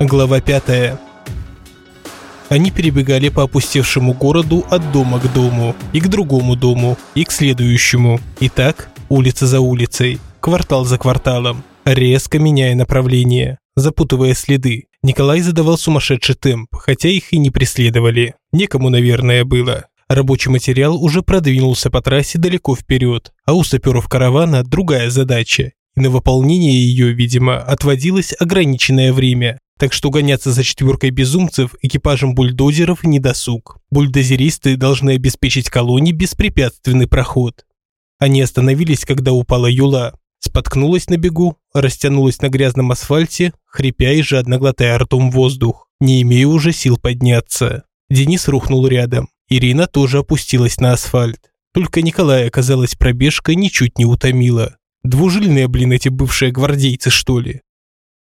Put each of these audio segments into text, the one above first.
Глава 5. Они перебегали по опустевшему городу от дома к дому, и к другому дому, и к следующему. И так, улица за улицей, квартал за кварталом, резко меняя направление, запутывая следы. Николай задавал сумасшедший темп, хотя их и не преследовали. Некому, наверное, было. Рабочий материал уже продвинулся по трассе далеко вперед, а у саперов каравана другая задача. И на выполнение ее, видимо, отводилось ограниченное время так что гоняться за четверкой безумцев экипажем бульдозеров не досуг. Бульдозеристы должны обеспечить колонии беспрепятственный проход. Они остановились, когда упала Юла. Споткнулась на бегу, растянулась на грязном асфальте, хрипя и жадно глотая ртом воздух, не имея уже сил подняться. Денис рухнул рядом. Ирина тоже опустилась на асфальт. Только Николая, казалось, пробежка ничуть не утомила. Двужильные, блин, эти бывшие гвардейцы, что ли?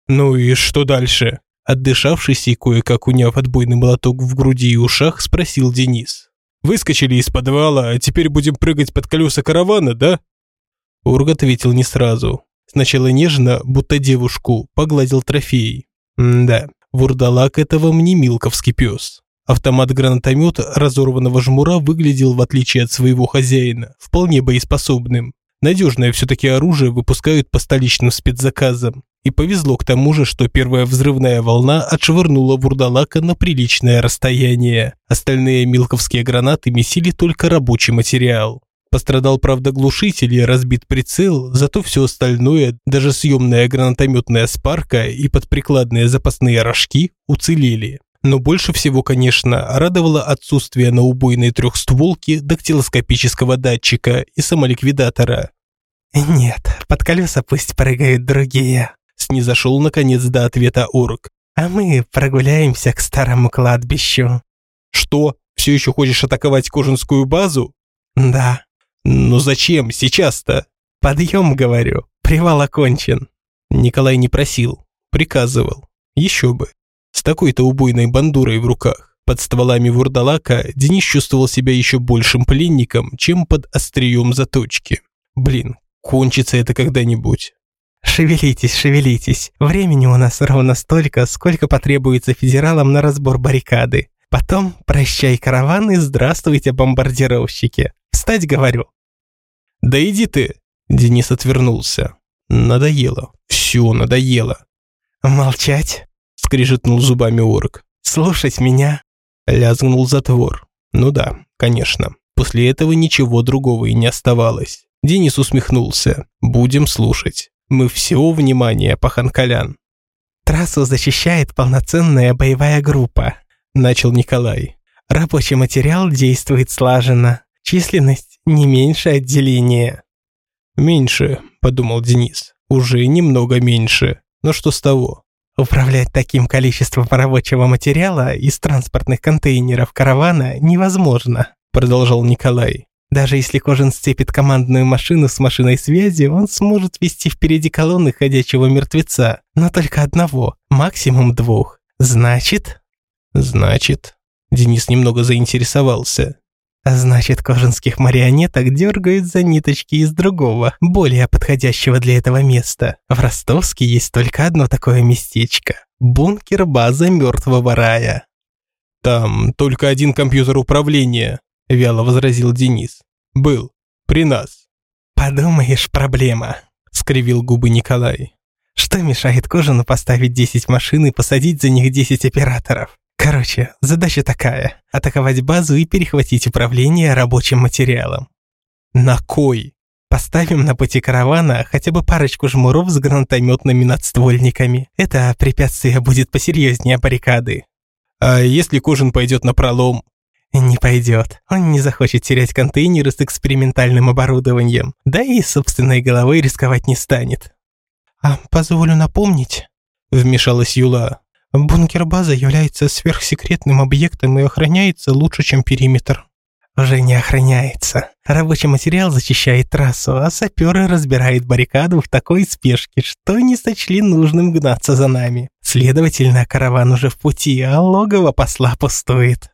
«Ну и что дальше?» Отдышавшись и кое-как уняв отбойный молоток в груди и ушах, спросил Денис. «Выскочили из подвала, а теперь будем прыгать под колеса каравана, да?» Ург ответил не сразу. Сначала нежно, будто девушку, погладил трофей. да, вурдалак этого мне милковский пес. Автомат-гранатомет разорванного жмура выглядел, в отличие от своего хозяина, вполне боеспособным. Надежное все-таки оружие выпускают по столичным спецзаказам. И повезло к тому же, что первая взрывная волна отшвырнула вурдалака на приличное расстояние. Остальные милковские гранаты месили только рабочий материал. Пострадал, правда, глушитель и разбит прицел, зато все остальное, даже съемная гранатометная спарка и подприкладные запасные рожки уцелели. Но больше всего, конечно, радовало отсутствие на убойной трехстволке дактилоскопического датчика и самоликвидатора. «Нет, под колеса пусть прыгают другие», снизошел наконец до ответа орк. «А мы прогуляемся к старому кладбищу». «Что? Все еще хочешь атаковать Кожинскую базу?» «Да». «Ну зачем сейчас-то?» «Подъем, говорю. Привал окончен». Николай не просил, приказывал. Еще бы. С такой-то убойной бандурой в руках, под стволами вурдалака, Денис чувствовал себя еще большим пленником, чем под острием заточки. Блин, кончится это когда-нибудь. Шевелитесь, шевелитесь. Времени у нас ровно столько, сколько потребуется федералам на разбор баррикады. Потом прощай караван и здравствуйте, бомбардировщики. Встать, говорю. Да иди ты. Денис отвернулся. Надоело. Все надоело. Молчать. Скрижетнул зубами орк. Слушать меня. Лязгнул затвор. Ну да, конечно. После этого ничего другого и не оставалось. Денис усмехнулся. Будем слушать. Мы все внимание, Паханкалян. Трассу защищает полноценная боевая группа, начал Николай. Рабочий материал действует слаженно. Численность не меньше отделения. Меньше, подумал Денис. Уже немного меньше. Но что с того? Управлять таким количеством рабочего материала из транспортных контейнеров каравана невозможно, продолжал Николай. Даже если Кожин сцепит командную машину с машиной связи, он сможет вести впереди колонны ходячего мертвеца, но только одного, максимум двух. Значит? Значит. Денис немного заинтересовался. Значит, кожинских марионеток дергают за ниточки из другого, более подходящего для этого места. В Ростовске есть только одно такое местечко. Бункер-база мертвого рая. Там только один компьютер управления, вяло возразил Денис. Был. При нас. Подумаешь, проблема, скривил губы Николай. Что мешает Кожину поставить 10 машин и посадить за них 10 операторов? Короче, задача такая – атаковать базу и перехватить управление рабочим материалом. На кой? Поставим на пути каравана хотя бы парочку жмуров с гранатометными надствольниками. Это препятствие будет посерьезнее баррикады. А если Кожин пойдет на пролом? Не пойдет. Он не захочет терять контейнеры с экспериментальным оборудованием. Да и собственной головой рисковать не станет. «А позволю напомнить», – вмешалась Юла. «Бункер-база является сверхсекретным объектом и охраняется лучше, чем периметр». «Уже не охраняется. Рабочий материал защищает трассу, а саперы разбирают баррикаду в такой спешке, что не сочли нужным гнаться за нами. Следовательно, караван уже в пути, а логово посла пустует».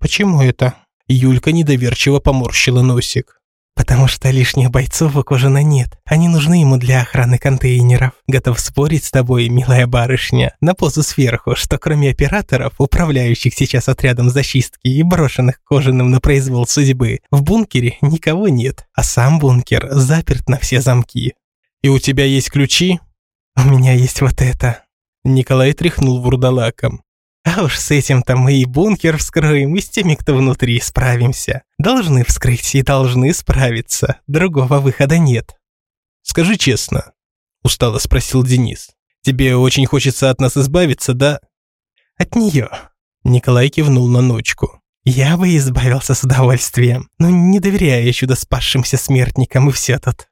«Почему это?» Юлька недоверчиво поморщила носик. Потому что лишних бойцов у Кожина нет. Они нужны ему для охраны контейнеров. Готов спорить с тобой, милая барышня, на позу сверху, что кроме операторов, управляющих сейчас отрядом зачистки и брошенных Кожаным на произвол судьбы, в бункере никого нет, а сам бункер заперт на все замки. «И у тебя есть ключи?» «У меня есть вот это». Николай тряхнул вурдалаком. А уж с этим-то мы и бункер вскроем, и с теми, кто внутри, справимся. Должны вскрыть и должны справиться. Другого выхода нет. Скажи честно, устало спросил Денис. Тебе очень хочется от нас избавиться, да? От нее. Николай кивнул на ночку. Я бы избавился с удовольствием, но не доверяя чудо спасшимся смертникам и все тут.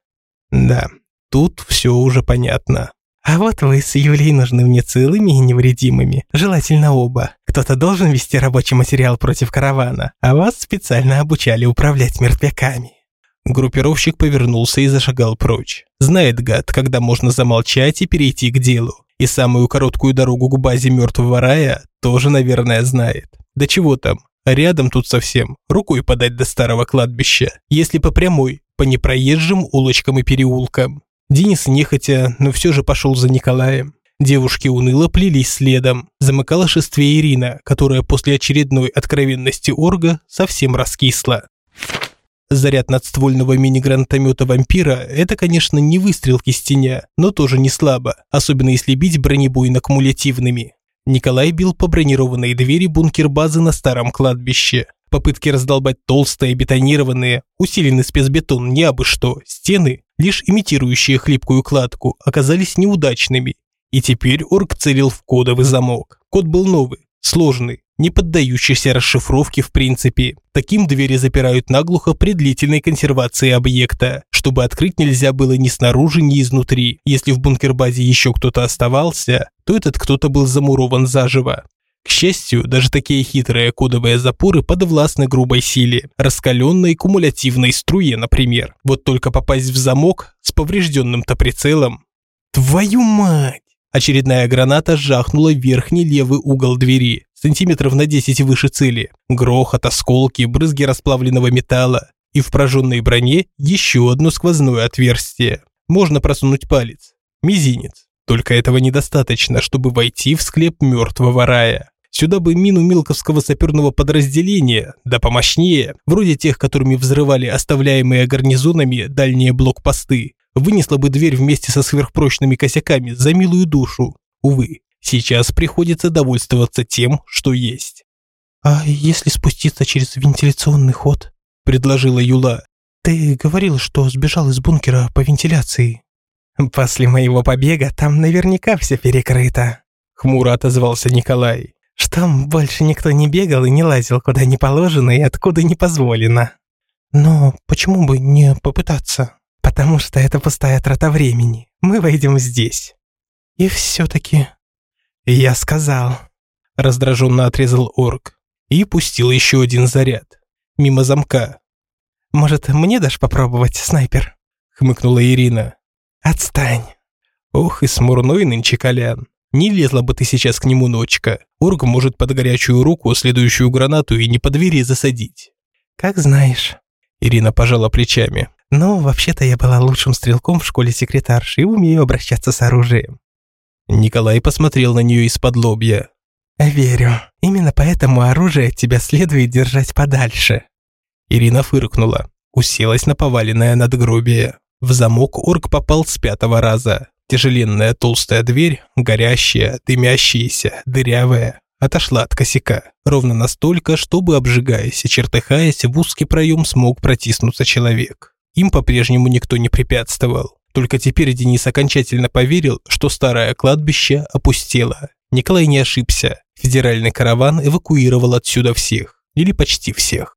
Да, тут все уже понятно. А вот вы с Юлей нужны мне целыми и невредимыми, желательно оба. Кто-то должен вести рабочий материал против каравана, а вас специально обучали управлять мертвяками». Группировщик повернулся и зашагал прочь. Знает гад, когда можно замолчать и перейти к делу. И самую короткую дорогу к базе мертвого рая тоже, наверное, знает. Да чего там, рядом тут совсем, рукой подать до старого кладбища. Если по прямой, по непроезжим улочкам и переулкам. Денис нехотя, но все же пошел за Николаем. Девушки уныло плелись следом. Замыкала шествие Ирина, которая после очередной откровенности Орга совсем раскисла. Заряд надствольного мини-гранатомета вампира – это, конечно, не выстрел кистеня, но тоже не слабо, особенно если бить бронебойно-кумулятивными. Николай бил по бронированной двери бункер-базы на старом кладбище. Попытки раздолбать толстые, бетонированные, усиленный спецбетон не абы что, стены, лишь имитирующие хлипкую кладку, оказались неудачными. И теперь орк целил в кодовый замок. Код был новый, сложный, не поддающийся расшифровке в принципе. Таким двери запирают наглухо при длительной консервации объекта, чтобы открыть нельзя было ни снаружи, ни изнутри. Если в бункер-базе еще кто-то оставался, то этот кто-то был замурован заживо. К счастью, даже такие хитрые кодовые запоры подвластны грубой силе, раскаленной кумулятивной струе, например. Вот только попасть в замок с поврежденным-то прицелом. Твою мать! Очередная граната жахнула верхний левый угол двери, сантиметров на 10 выше цели. Грохот, осколки, брызги расплавленного металла. И в прожженной броне еще одно сквозное отверстие. Можно просунуть палец. Мизинец. Только этого недостаточно, чтобы войти в склеп мертвого рая. Сюда бы мину Милковского саперного подразделения, да помощнее, вроде тех, которыми взрывали оставляемые гарнизонами дальние блокпосты, вынесла бы дверь вместе со сверхпрочными косяками за милую душу. Увы, сейчас приходится довольствоваться тем, что есть. «А если спуститься через вентиляционный ход?» – предложила Юла. «Ты говорил, что сбежал из бункера по вентиляции». «После моего побега там наверняка все перекрыто», – хмуро отозвался Николай. «Что больше никто не бегал и не лазил куда не положено и откуда не позволено». «Но почему бы не попытаться?» «Потому что это пустая трата времени. Мы войдем здесь». «И все-таки...» «Я сказал», – раздраженно отрезал орк и пустил еще один заряд. Мимо замка. «Может, мне дашь попробовать, снайпер?» – хмыкнула Ирина. «Отстань!» Ох, и смурной нынче Колян. Не лезла бы ты сейчас к нему ночка. Орг может под горячую руку следующую гранату и не по двери засадить. Как знаешь. Ирина пожала плечами. Но вообще-то я была лучшим стрелком в школе секретарши и умею обращаться с оружием. Николай посмотрел на нее из-под лобья. «Верю. Именно поэтому оружие от тебя следует держать подальше». Ирина фыркнула, уселась на поваленное надгробие. В замок орк попал с пятого раза. Тяжеленная толстая дверь, горящая, дымящаяся, дырявая, отошла от косяка. Ровно настолько, чтобы, обжигаясь и чертыхаясь, в узкий проем смог протиснуться человек. Им по-прежнему никто не препятствовал. Только теперь Денис окончательно поверил, что старое кладбище опустело. Николай не ошибся. Федеральный караван эвакуировал отсюда всех. Или почти всех.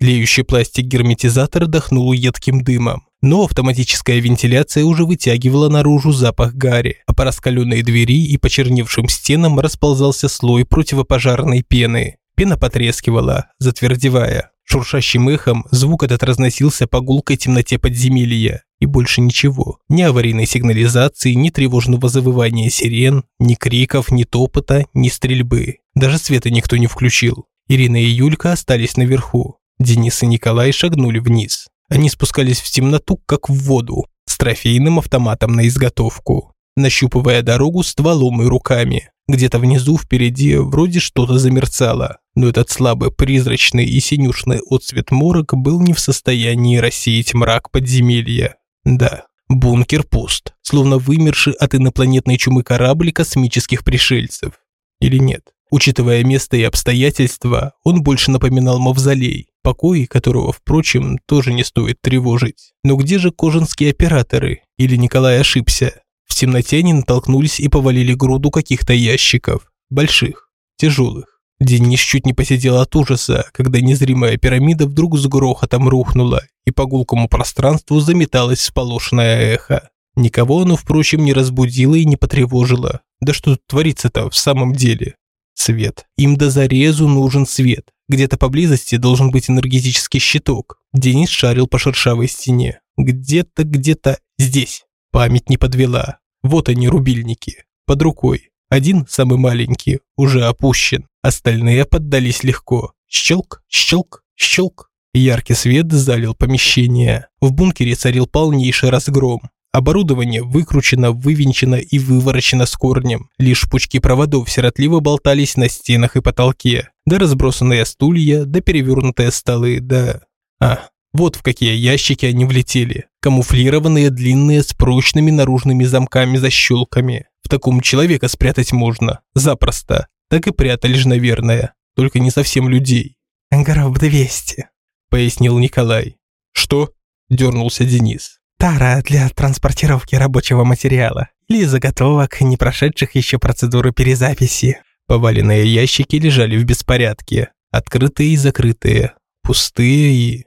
Тлеющий пластик герметизатора дохнул едким дымом, но автоматическая вентиляция уже вытягивала наружу запах гари, а по раскаленной двери и почерневшим стенам расползался слой противопожарной пены. Пена потрескивала, затвердевая. Шуршащим эхом звук этот разносился по гулкой темноте подземелья. И больше ничего. Ни аварийной сигнализации, ни тревожного завывания сирен, ни криков, ни топота, ни стрельбы. Даже света никто не включил. Ирина и Юлька остались наверху. Денис и Николай шагнули вниз. Они спускались в темноту, как в воду, с трофейным автоматом на изготовку, нащупывая дорогу стволом и руками. Где-то внизу впереди вроде что-то замерцало, но этот слабый призрачный и синюшный отцвет морок был не в состоянии рассеять мрак подземелья. Да, бункер пуст, словно вымерший от инопланетной чумы корабль космических пришельцев. Или нет? Учитывая место и обстоятельства, он больше напоминал мавзолей, покой которого, впрочем, тоже не стоит тревожить. Но где же кожанские операторы? Или Николай ошибся? В темноте они натолкнулись и повалили груду каких-то ящиков. Больших, тяжелых. Денис чуть не посидел от ужаса, когда незримая пирамида вдруг с грохотом рухнула, и по гулкому пространству заметалось сполошенное эхо. Никого оно, впрочем, не разбудило и не потревожило. Да что тут творится-то в самом деле? Свет. Им до зарезу нужен свет. Где-то поблизости должен быть энергетический щиток. Денис шарил по шершавой стене. Где-то, где-то здесь. Память не подвела. Вот они, рубильники. Под рукой. Один, самый маленький, уже опущен. Остальные поддались легко. Щелк, щелк, щелк. Яркий свет залил помещение. В бункере царил полнейший разгром. Оборудование выкручено, вывинчено и выворочено с корнем. Лишь пучки проводов сиротливо болтались на стенах и потолке. Да разбросанные стулья, да перевернутые столы, да... А, вот в какие ящики они влетели. Камуфлированные, длинные, с прочными наружными замками-защелками. В таком человека спрятать можно. Запросто. Так и прятали же, наверное. Только не совсем людей. «Гроб 200», – пояснил Николай. «Что?» – дернулся Денис. «Тара для транспортировки рабочего материала или заготовок, не прошедших еще процедуры перезаписи». Поваленные ящики лежали в беспорядке. Открытые и закрытые. Пустые и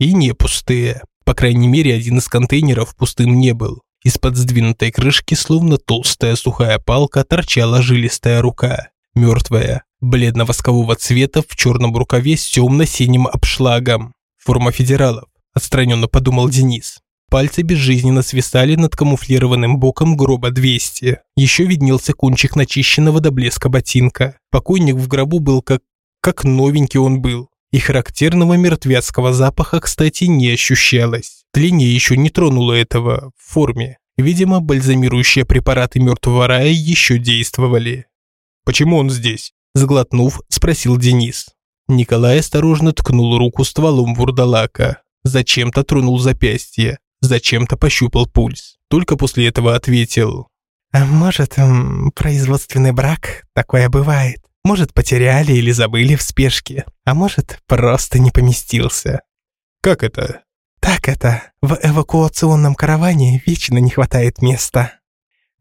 и не пустые. По крайней мере, один из контейнеров пустым не был. Из-под сдвинутой крышки, словно толстая сухая палка, торчала жилистая рука. Мертвая, бледно-воскового цвета, в черном рукаве с темно-синим обшлагом. Форма федералов, отстраненно подумал Денис. Пальцы безжизненно свисали над камуфлированным боком гроба 200. Еще виднелся кончик начищенного до блеска ботинка. Покойник в гробу был как... как новенький он был. И характерного мертвецкого запаха, кстати, не ощущалось. Тление еще не тронуло этого в форме. Видимо, бальзамирующие препараты мертвого рая еще действовали. «Почему он здесь?» – сглотнув, спросил Денис. Николай осторожно ткнул руку стволом вурдалака. Зачем-то тронул запястье, зачем-то пощупал пульс. Только после этого ответил. «А может, производственный брак? Такое бывает. Может, потеряли или забыли в спешке, а может, просто не поместился. Как это? Так это. В эвакуационном караване вечно не хватает места.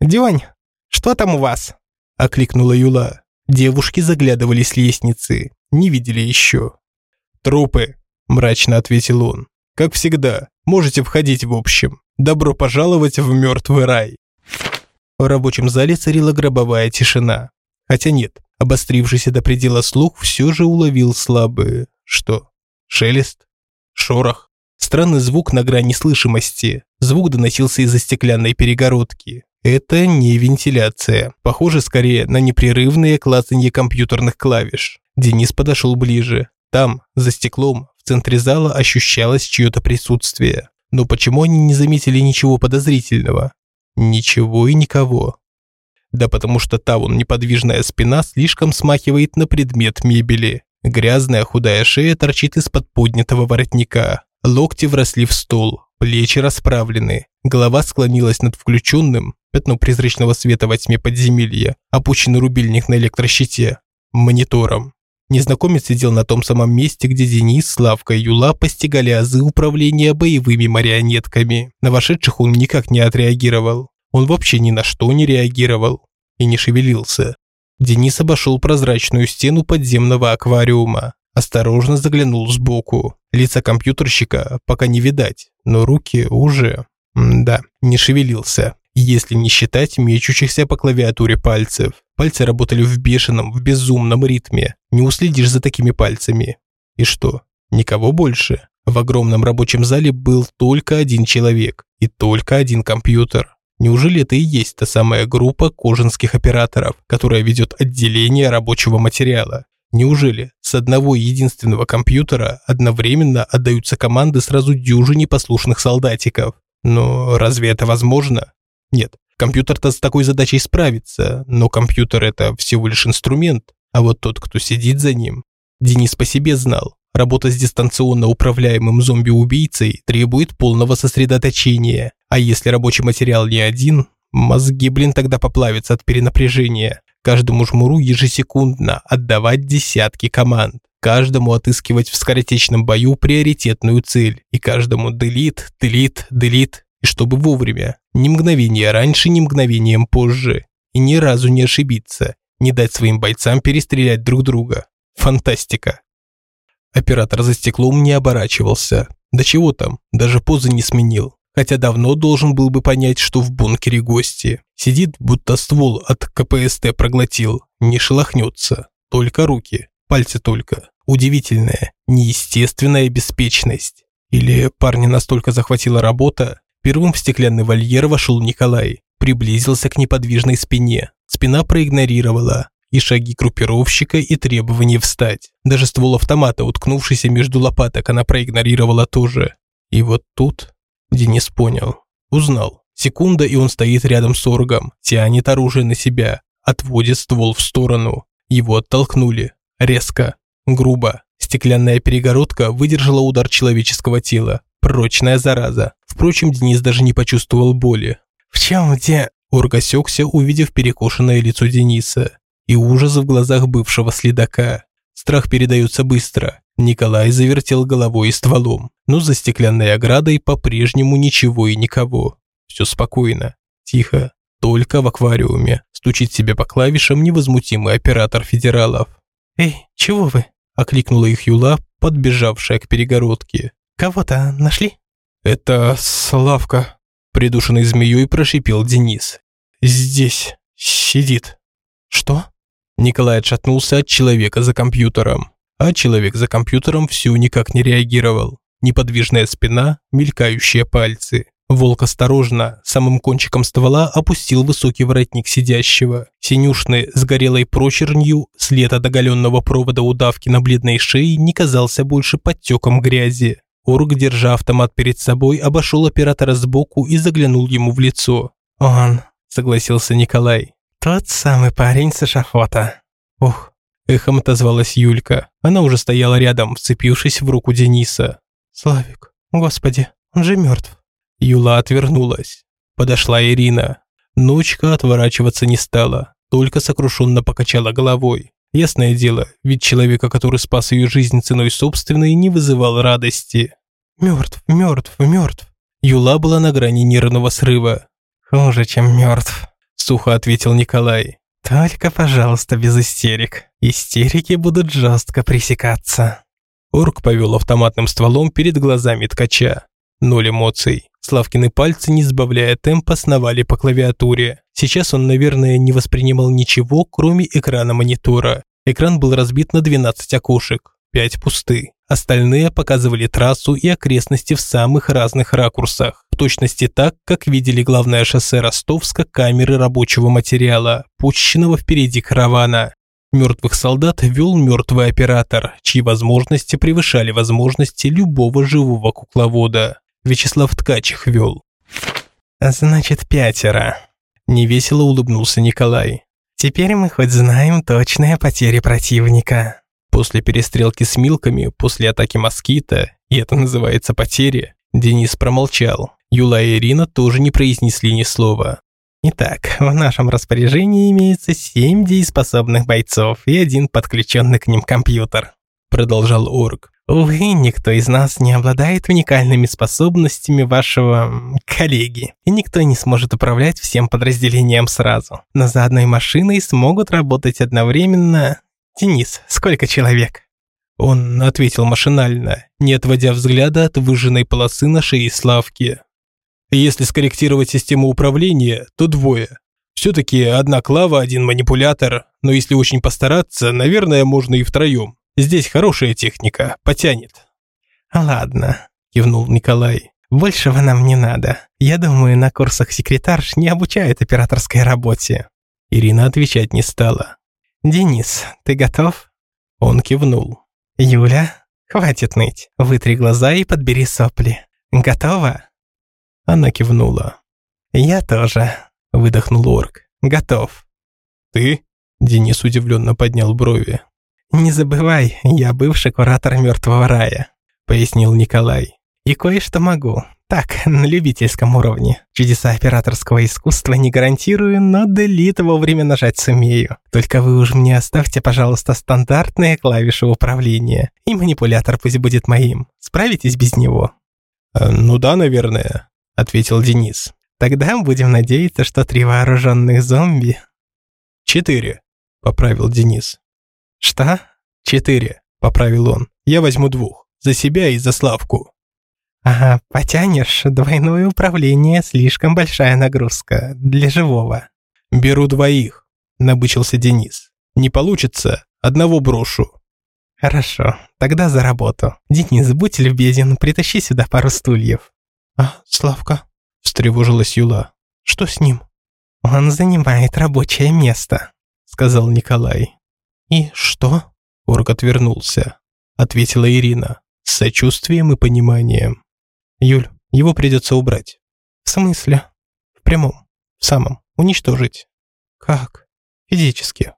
«Дёнь, что там у вас?» – окликнула Юла. Девушки заглядывали с лестницы, не видели еще. «Трупы», – мрачно ответил он. «Как всегда, можете входить в общем. Добро пожаловать в мертвый рай». В рабочем зале царила гробовая тишина. Хотя нет, Обострившийся до предела слух все же уловил слабый... Что? Шелест? Шорох? Странный звук на грани слышимости. Звук доносился из-за стеклянной перегородки. Это не вентиляция. Похоже скорее на непрерывное клацанье компьютерных клавиш. Денис подошел ближе. Там, за стеклом, центре зала ощущалось чье-то присутствие. Но почему они не заметили ничего подозрительного? Ничего и никого. Да потому что та вон неподвижная спина слишком смахивает на предмет мебели. Грязная худая шея торчит из-под поднятого воротника. Локти вросли в стол, плечи расправлены. Голова склонилась над включенным, пятно призрачного света во тьме подземелья, опущенный рубильник на электрощите, монитором. Незнакомец сидел на том самом месте, где Денис, Славка и Юла постигали азы управления боевыми марионетками. На вошедших он никак не отреагировал. Он вообще ни на что не реагировал и не шевелился. Денис обошел прозрачную стену подземного аквариума, осторожно заглянул сбоку. Лица компьютерщика пока не видать, но руки уже... М да, не шевелился. Если не считать мечущихся по клавиатуре пальцев. Пальцы работали в бешеном, в безумном ритме. Не уследишь за такими пальцами. И что? Никого больше. В огромном рабочем зале был только один человек и только один компьютер. Неужели это и есть та самая группа кожанских операторов, которая ведет отделение рабочего материала? Неужели с одного единственного компьютера одновременно отдаются команды сразу дюжине послушных солдатиков? Но разве это возможно? Нет, компьютер-то с такой задачей справится, но компьютер это всего лишь инструмент, а вот тот, кто сидит за ним. Денис по себе знал, работа с дистанционно управляемым зомби-убийцей требует полного сосредоточения, а если рабочий материал не один, мозги, блин, тогда поплавятся от перенапряжения. Каждому жмуру ежесекундно отдавать десятки команд, каждому отыскивать в скоротечном бою приоритетную цель и каждому делит, делит, делит, и чтобы вовремя, ни мгновения раньше, ни мгновением позже, и ни разу не ошибиться, не дать своим бойцам перестрелять друг друга. Фантастика. Оператор за стеклом не оборачивался. Да чего там, даже позы не сменил хотя давно должен был бы понять, что в бункере гости. Сидит, будто ствол от КПСТ проглотил, не шелохнется, только руки, пальцы только. Удивительная, неестественная беспечность. Или парня настолько захватила работа, первым в стеклянный вольер вошел Николай, приблизился к неподвижной спине. Спина проигнорировала, и шаги группировщика, и требование встать. Даже ствол автомата, уткнувшийся между лопаток, она проигнорировала тоже. И вот тут Денис понял. Узнал. Секунда, и он стоит рядом с Оргом, тянет оружие на себя, отводит ствол в сторону. Его оттолкнули. Резко. Грубо. Стеклянная перегородка выдержала удар человеческого тела. Прочная зараза. Впрочем, Денис даже не почувствовал боли. «В чем где?» Орг осекся, увидев перекошенное лицо Дениса и ужас в глазах бывшего следака. Страх передается быстро. Николай завертел головой и стволом, но за стеклянной оградой по-прежнему ничего и никого. Все спокойно, тихо, только в аквариуме. Стучит себе по клавишам невозмутимый оператор федералов. «Эй, чего вы?» – окликнула их Юла, подбежавшая к перегородке. «Кого-то нашли?» «Это Славка», – придушенный змеей прошипел Денис. «Здесь сидит». «Что?» Николай отшатнулся от человека за компьютером а человек за компьютером все никак не реагировал. Неподвижная спина, мелькающие пальцы. Волк осторожно, самым кончиком ствола опустил высокий воротник сидящего. Синюшный, с горелой прочернью, след от оголенного провода удавки на бледной шее не казался больше подтеком грязи. Орг, держа автомат перед собой, обошел оператора сбоку и заглянул ему в лицо. «Он», – согласился Николай. «Тот самый парень с эшафота». «Ух, Эхом отозвалась Юлька. Она уже стояла рядом, вцепившись в руку Дениса. «Славик, господи, он же мертв». Юла отвернулась. Подошла Ирина. Ночка отворачиваться не стала, только сокрушенно покачала головой. Ясное дело, ведь человека, который спас ее жизнь ценой собственной, не вызывал радости. «Мертв, мертв, мертв». Юла была на грани нервного срыва. «Хуже, чем мертв», – сухо ответил Николай. Только, пожалуйста, без истерик. Истерики будут жестко пресекаться. Орк повел автоматным стволом перед глазами ткача. Ноль эмоций. Славкины пальцы, не сбавляя темпа, сновали по клавиатуре. Сейчас он, наверное, не воспринимал ничего, кроме экрана монитора. Экран был разбит на 12 окошек, 5 пусты. Остальные показывали трассу и окрестности в самых разных ракурсах, в точности так, как видели главное шоссе Ростовска камеры рабочего материала, пущенного впереди каравана. Мертвых солдат вел мертвый оператор, чьи возможности превышали возможности любого живого кукловода. Вячеслав Ткач их вел. «Значит, пятеро», – невесело улыбнулся Николай. «Теперь мы хоть знаем точные потери противника». После перестрелки с Милками, после атаки москита, и это называется потери, Денис промолчал. Юла и Ирина тоже не произнесли ни слова. Итак, в нашем распоряжении имеется семь дееспособных бойцов и один подключенный к ним компьютер. Продолжал Орг. Увы, никто из нас не обладает уникальными способностями вашего коллеги, и никто не сможет управлять всем подразделением сразу. Но за одной машиной смогут работать одновременно «Денис, сколько человек?» Он ответил машинально, не отводя взгляда от выжженной полосы на шее Славки. Если скорректировать систему управления, то двое. Все-таки одна клава, один манипулятор, но если очень постараться, наверное, можно и втроем. Здесь хорошая техника, потянет. «Ладно», – кивнул Николай. «Большего нам не надо. Я думаю, на курсах секретарш не обучают операторской работе». Ирина отвечать не стала. «Денис, ты готов?» Он кивнул. «Юля, хватит ныть. Вытри глаза и подбери сопли. Готова?» Она кивнула. «Я тоже», – выдохнул орк. «Готов». «Ты?» – Денис удивленно поднял брови. «Не забывай, я бывший куратор мертвого рая», – пояснил Николай. «И кое-что могу. Так, на любительском уровне. Чудеса операторского искусства не гарантирую, но делит вовремя нажать сумею. Только вы уж мне оставьте, пожалуйста, стандартные клавиши управления. И манипулятор пусть будет моим. Справитесь без него?» «Э, «Ну да, наверное», — ответил Денис. «Тогда будем надеяться, что три вооруженных зомби...» «Четыре», — поправил Денис. «Что?» «Четыре», — поправил он. «Я возьму двух. За себя и за Славку». «Ага, потянешь. Двойное управление – слишком большая нагрузка. Для живого». «Беру двоих», – набычился Денис. «Не получится, одного брошу». «Хорошо, тогда за работу. Денис, будь любезен, притащи сюда пару стульев». «А, Славка?» – встревожилась Юла. «Что с ним?» «Он занимает рабочее место», – сказал Николай. «И что?» – Орк отвернулся. Ответила Ирина с сочувствием и пониманием. Юль, его придется убрать. В смысле? В прямом. В самом. Уничтожить. Как? Физически.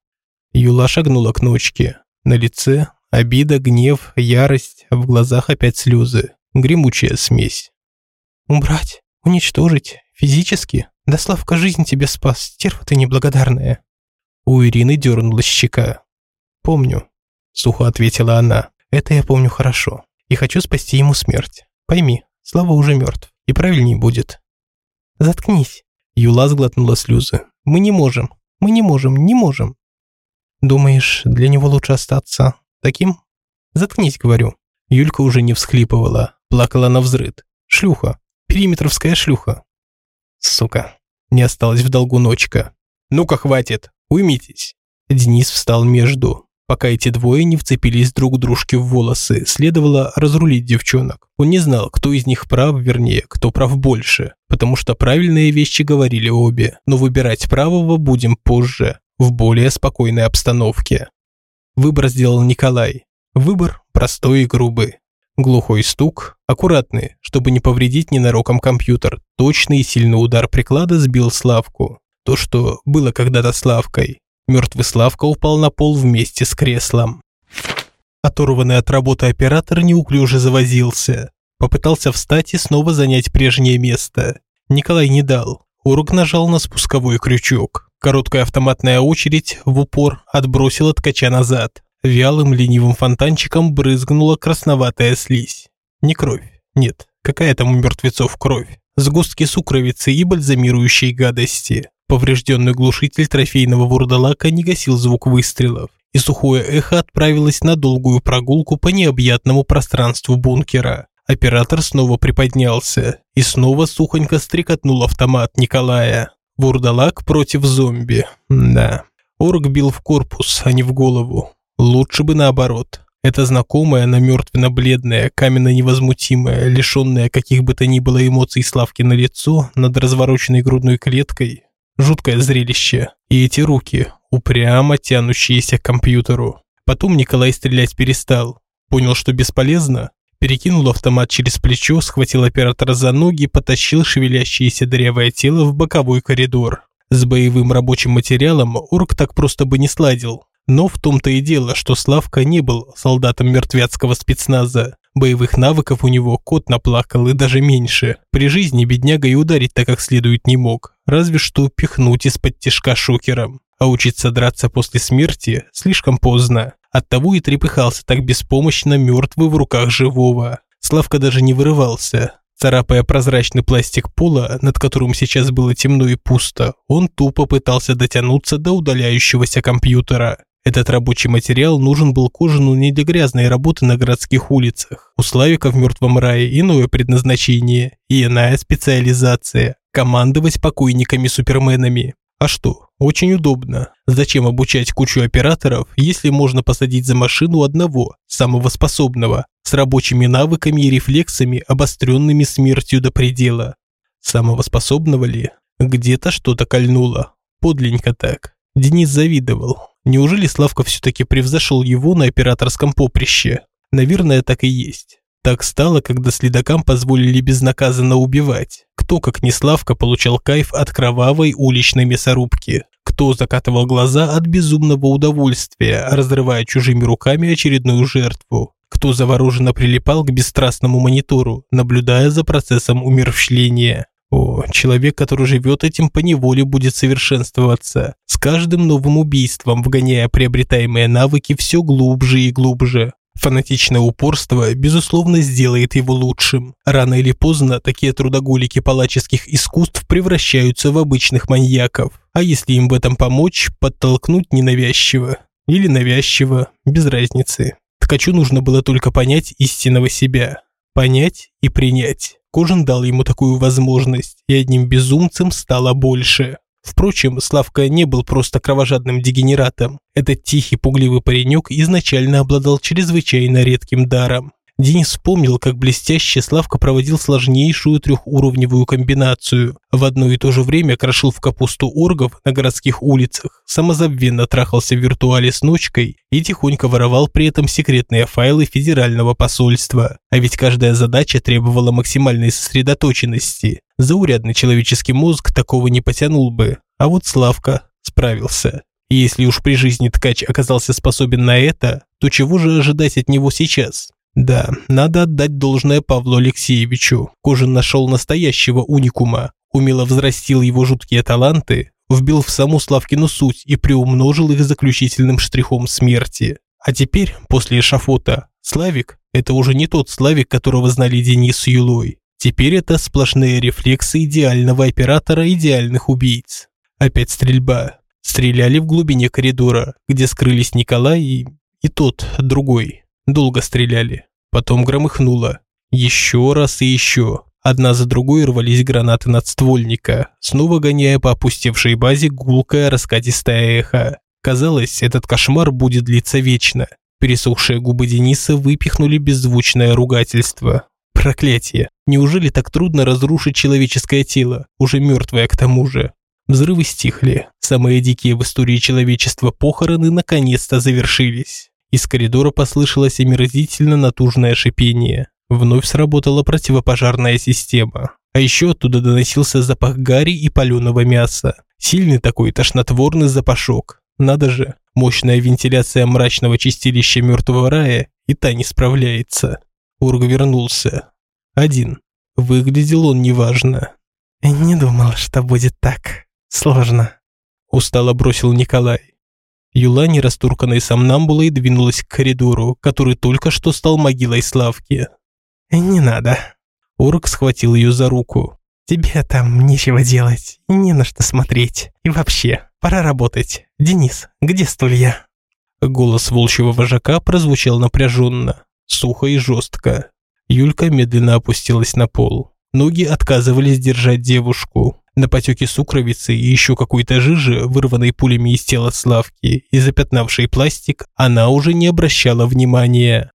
Юла шагнула к ночке. На лице обида, гнев, ярость, в глазах опять слезы. Гремучая смесь. Убрать? Уничтожить? Физически? Да Славка жизнь тебе спас, стерва ты неблагодарная. У Ирины дернулась щека. «Помню», — сухо ответила она. «Это я помню хорошо. И хочу спасти ему смерть. Пойми, Слава уже мертв, и правильнее будет. Заткнись. Юла сглотнула слезы. Мы не можем. Мы не можем, не можем. Думаешь, для него лучше остаться таким? Заткнись, говорю. Юлька уже не всхлипывала, плакала на взрыд. Шлюха. Периметровская шлюха. Сука. Не осталось в долгу ночка. Ну-ка, хватит. Уймитесь. Денис встал между. Пока эти двое не вцепились друг дружке в волосы, следовало разрулить девчонок. Он не знал, кто из них прав, вернее, кто прав больше, потому что правильные вещи говорили обе, но выбирать правого будем позже, в более спокойной обстановке. Выбор сделал Николай. Выбор простой и грубый. Глухой стук, аккуратный, чтобы не повредить ненароком компьютер. Точный и сильный удар приклада сбил Славку. То, что было когда-то Славкой. Мертвый Славка упал на пол вместе с креслом. Оторванный от работы оператор неуклюже завозился. Попытался встать и снова занять прежнее место. Николай не дал. Урук нажал на спусковой крючок. Короткая автоматная очередь в упор отбросила ткача назад. Вялым ленивым фонтанчиком брызгнула красноватая слизь. Не кровь. Нет, какая там у мертвецов кровь? Сгустки сукровицы и бальзамирующей гадости. Поврежденный глушитель трофейного вурдалака не гасил звук выстрелов, и сухое эхо отправилось на долгую прогулку по необъятному пространству бункера. Оператор снова приподнялся, и снова сухонько стрекотнул автомат Николая. Вурдалак против зомби. Да. Орг бил в корпус, а не в голову. Лучше бы наоборот. Это знакомое, но мертвенно-бледное, каменно-невозмутимое, лишенное каких бы то ни было эмоций Славки на лицо над развороченной грудной клеткой, Жуткое зрелище. И эти руки, упрямо тянущиеся к компьютеру. Потом Николай стрелять перестал. Понял, что бесполезно. Перекинул автомат через плечо, схватил оператора за ноги и потащил шевелящееся дырявое тело в боковой коридор. С боевым рабочим материалом Орк так просто бы не сладил. Но в том-то и дело, что Славка не был солдатом мертвяцкого спецназа. Боевых навыков у него кот наплакал и даже меньше. При жизни бедняга и ударить так как следует не мог, разве что пихнуть из-под тишка шокером. А учиться драться после смерти слишком поздно. Оттого и трепыхался так беспомощно мертвый в руках живого. Славка даже не вырывался. Царапая прозрачный пластик пола, над которым сейчас было темно и пусто, он тупо пытался дотянуться до удаляющегося компьютера. Этот рабочий материал нужен был Кожину не для грязной работы на городских улицах. У Славика в «Мертвом рае» иное предназначение и иная специализация – командовать покойниками-суперменами. А что, очень удобно. Зачем обучать кучу операторов, если можно посадить за машину одного, самого способного, с рабочими навыками и рефлексами, обостренными смертью до предела? Самого способного ли? Где-то что-то кольнуло. Подленько так. Денис завидовал. Неужели Славка все-таки превзошел его на операторском поприще? Наверное, так и есть. Так стало, когда следакам позволили безнаказанно убивать. Кто, как не Славка, получал кайф от кровавой уличной мясорубки. Кто закатывал глаза от безумного удовольствия, разрывая чужими руками очередную жертву. Кто завороженно прилипал к бесстрастному монитору, наблюдая за процессом умерщвления. О, человек, который живет этим, поневоле будет совершенствоваться, с каждым новым убийством вгоняя приобретаемые навыки все глубже и глубже. Фанатичное упорство, безусловно, сделает его лучшим. Рано или поздно такие трудоголики палаческих искусств превращаются в обычных маньяков. А если им в этом помочь, подтолкнуть ненавязчиво. Или навязчиво, без разницы. Ткачу нужно было только понять истинного себя. Понять и принять. Кожин дал ему такую возможность, и одним безумцем стало больше. Впрочем, Славка не был просто кровожадным дегенератом. Этот тихий, пугливый паренек изначально обладал чрезвычайно редким даром. Денис вспомнил, как блестяще Славка проводил сложнейшую трехуровневую комбинацию. В одно и то же время крошил в капусту оргов на городских улицах, самозабвенно трахался в виртуале с ночкой и тихонько воровал при этом секретные файлы федерального посольства. А ведь каждая задача требовала максимальной сосредоточенности. Заурядный человеческий мозг такого не потянул бы. А вот Славка справился. И если уж при жизни ткач оказался способен на это, то чего же ожидать от него сейчас? Да, надо отдать должное Павлу Алексеевичу. Кожин нашел настоящего уникума, умело взрастил его жуткие таланты, вбил в саму Славкину суть и приумножил их заключительным штрихом смерти. А теперь, после эшафота, Славик – это уже не тот Славик, которого знали Денис с Юлой. Теперь это сплошные рефлексы идеального оператора идеальных убийц. Опять стрельба. Стреляли в глубине коридора, где скрылись Николай и... и тот, другой. Долго стреляли. Потом громыхнуло. Еще раз и еще. Одна за другой рвались гранаты надствольника, снова гоняя по опустевшей базе гулкое раскатистое эхо. Казалось, этот кошмар будет длиться вечно. Пересохшие губы Дениса выпихнули беззвучное ругательство. Проклятие. Неужели так трудно разрушить человеческое тело, уже мертвое к тому же? Взрывы стихли. Самые дикие в истории человечества похороны наконец-то завершились. Из коридора послышалось омерзительно натужное шипение. Вновь сработала противопожарная система. А еще оттуда доносился запах гари и паленого мяса. Сильный такой тошнотворный запашок. Надо же, мощная вентиляция мрачного чистилища мертвого рая и та не справляется. Ург вернулся. Один. Выглядел он неважно. «Не думал, что будет так сложно», – устало бросил Николай. Юла, растурканной сомнамбулой, двинулась к коридору, который только что стал могилой Славки. «Не надо». Орк схватил ее за руку. «Тебе там нечего делать, не на что смотреть. И вообще, пора работать. Денис, где стулья?» Голос волчьего вожака прозвучал напряженно, сухо и жестко. Юлька медленно опустилась на пол. Ноги отказывались держать девушку. На потеке сукровицы и еще какой-то жижи, вырванной пулями из тела Славки и запятнавшей пластик, она уже не обращала внимания.